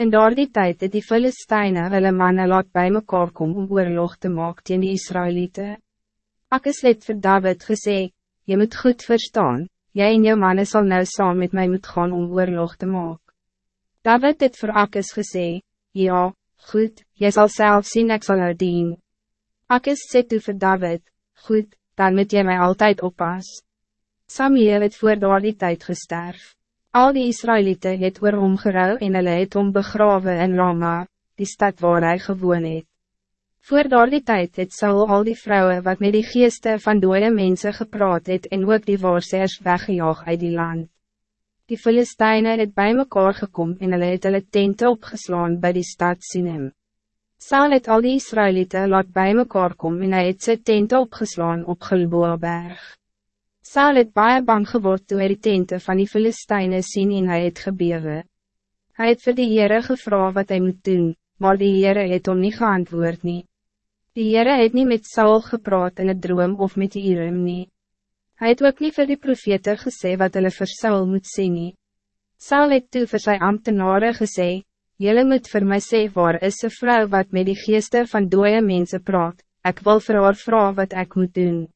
In daardie tijd het die Filisteine hulle manne laat bij mekaar kom om oorlog te maak teen die Israëlieten. Akkes het vir David gesê, je moet goed verstaan, jij en jou mannen zal nou saam met mij moet gaan om oorlog te maak. David het vir Akkes gesê, ja, goed, jy zal zelf zien ek sal jou dien. Akkes sê toe vir David, goed, dan moet jy mij altijd oppas. Samuel het voor daar die tijd gesterf. Al die Israëlieten het oor hom gerou en hulle het hom begrawe in Rama, die stad waar hij gewoon het. Voor daar die tijd het Saul al die vrouwen wat met die geeste van dode mensen gepraat het en ook die waarsers weggejaag uit die land. Die Filisteine het bij mekaar gekom en hulle het hulle tente opgeslaan bij die stad Sinem. Saul het al die Israëlieten laat bij mekaar kom en hy het sy tente opgeslaan op Gilboaberg. Saul het baie bang geword toe hy die tente van die Filisteine sien en hy het gebewe. Hy het vir die Heere gevra wat hij moet doen, maar die Heere het om niet geantwoord nie. Die Heere het niet met Saul gepraat in het droom of met die Irim nie. Hy het ook niet vir die profete gesê wat hulle vir Saul moet sê nie. Saul het toe vir sy ambtenare gesê, Julle moet voor mij sê waar is een vrouw wat met die geeste van dode mensen praat, ik wil vir haar vraag wat ik moet doen.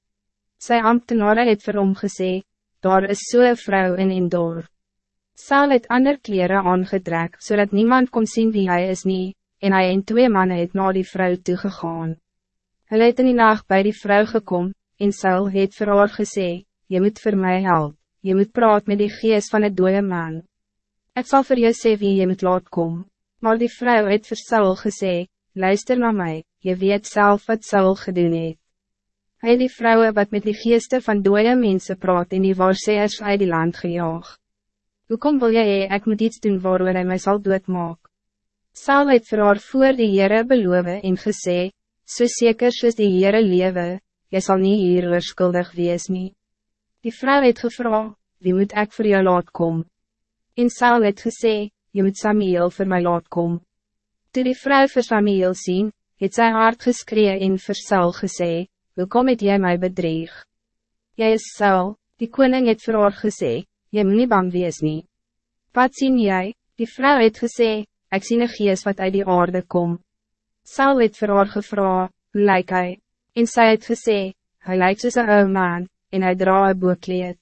Sy ambtenare het vir hom gesê, daar is so'n vrou in Endor. Saal het ander kleren aangetrek, zodat niemand kon zien wie hij is nie, en hij en twee mannen het na die vrou toegegaan. Hulle het in die nacht bij die vrou gekom, en Saul het vir haar gesê, je moet voor mij helpen, je moet praat met die geest van het dode man. Ik zal voor je sê wie je moet laat kom, maar die vrou het vir Saul gesê, luister naar mij, je weet zelf wat Saul gedoen het. Hij die vrouwen wat met die geeste van dode mensen praat en die waarseers uit die land gejaag. Hoekom wil jy ek moet iets doen waarover hy my sal doodmaak? Sal het vir haar voor die Heere beloof en gesê, so seker soos die Heere lewe, jy sal nie hier skuldig wees nie. Die vrouw het gevra, wie moet ik voor jou laat kom? En Saul het gesê, je moet Samuel voor mij laat kom. Toe die vrouw vir Samuel sien, het sy hart geskree en vir Saul gesê, Welkom het jy my bedreig? Jy is Saul, die koning het vir haar gesê, jy moet nie bang wees nie. Wat sien jy? Die vrouw het gesê, ek sien een gees wat uit die aarde kom. Saul het vir haar gevra, hoe lyk hy? En sy het gesê, hy lyk soos een ou man, en hy dra een boekleed.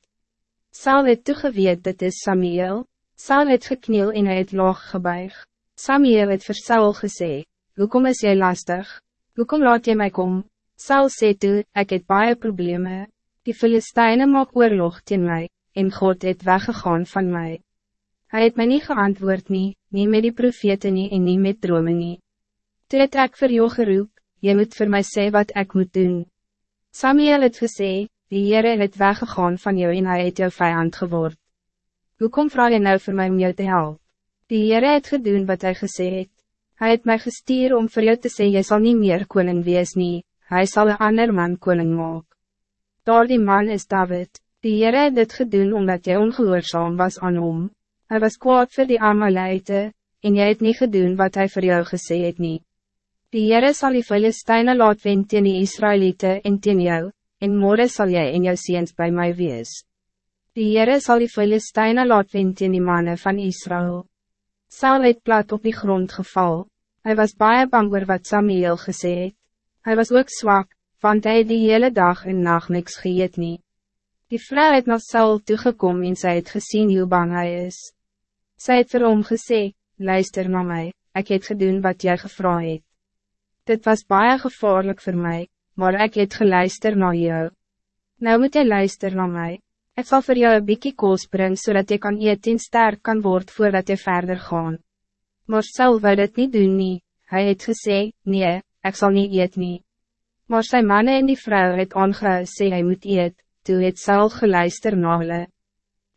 Saul het toegeweet dit is Samuel, Saul het gekniel en hy het laag gebuig. Samuel het vir Saul gesê, hoekom is jy lastig? Hoekom laat jy my kom? Saul sê toe, ek het baie probleme, die Filisteine maak oorlog teen my, en God het weggegaan van mij. Hij het mij niet geantwoord nie, nie met die profete nie en nie met drome nie. Toe het ek vir jou geroep, jy moet voor mij sê wat ik moet doen. Samuel het gesê, die Heere het weggegaan van jou en hij het jou vijand geword. Hoekom vraag je nou voor mij om jou te helpen? Die Heere het gedoen wat hij gesê het. Hij het mij gestuur om voor jou te zeggen, je zal niet meer koning wees nie, hij zal een ander man koning maak. Daar die man is David, die Heere het dit gedoen omdat jy ongehoorzaam was aan hom. Hij was kwaad voor die Amalite, en jy het niet gedoen wat hij voor jou gesê het nie. Die Heere sal die Filisteine laat wen teen die Israëlieten en teen jou, en morgen zal jij in jou seens bij mij wees. Die Heere sal die Filisteine laat wen teen die mannen van Israël. Saul het plat op die grond geval, hij was baie bang oor wat Samuel gesê het. Hij was ook zwak, want hij die hele dag en nacht niks geëet nie. Die vrouw het na Saul toegekom en sy het gezien hoe bang hij is. Sy het vir hom gesê, luister na mij, ik het gedoen wat jy gevra het. Dit was baie gevaarlijk voor mij, maar ik het geluister na jou. Nou moet jy luister na mij. Ik zal voor jou een bikkie koos brengen zodat je kan eet en sterk kan worden voordat je verder gaan. Maar Saul wil dit niet doen nie, hy het gesê, nee, ik zal niet eet nie. Maar zijn mannen en die vrouw het aangehou sê hy moet eet, toe het Saul geluister na hulle.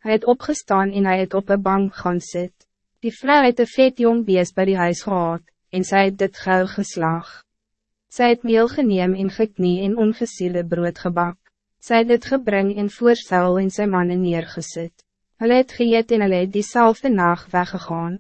Hy het opgestaan en hij het op een bank gaan sit. Die vrouw het een vet jong bees by die huis gehad, en zij het dit gauw geslag. Zij het meel geneem en geknie en ongesiele brood gebak. Zij het dit gebring en voor Saul en zijn mannen neergesit. Hulle het geëet en hulle het diezelfde nacht weggegaan.